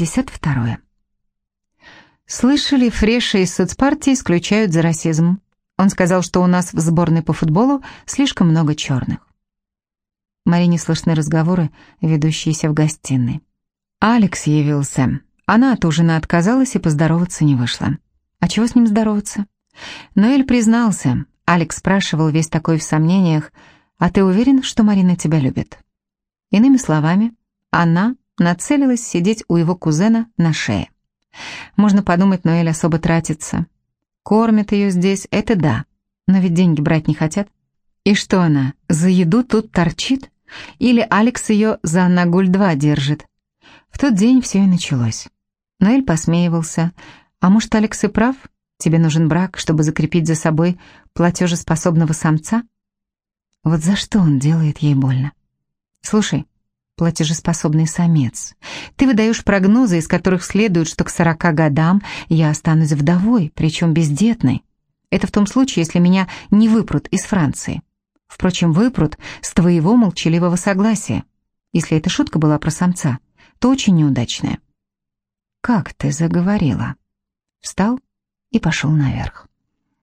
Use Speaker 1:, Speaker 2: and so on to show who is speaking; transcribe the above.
Speaker 1: 52. Слышали, Фреша из соцпартии исключают за расизм. Он сказал, что у нас в сборной по футболу слишком много черных. Марине слышны разговоры, ведущиеся в гостиной. Алекс явился. Она от ужина отказалась и поздороваться не вышла. А чего с ним здороваться? Ноэль признался. Алекс спрашивал, весь такой в сомнениях, «А ты уверен, что Марина тебя любит?» Иными словами, она нацелилась сидеть у его кузена на шее. Можно подумать, Ноэль особо тратится. Кормят ее здесь, это да, но ведь деньги брать не хотят. И что она, за еду тут торчит? Или Алекс ее за Нагуль-2 держит? В тот день все и началось. Ноэль посмеивался. А может, Алекс и прав? Тебе нужен брак, чтобы закрепить за собой платежеспособного самца? Вот за что он делает ей больно? Слушай, платежеспособный самец. Ты выдаешь прогнозы, из которых следует, что к сорока годам я останусь вдовой, причем бездетной. Это в том случае, если меня не выпрут из Франции. Впрочем, выпрут с твоего молчаливого согласия. Если эта шутка была про самца, то очень неудачная. «Как ты заговорила?» Встал и пошел наверх.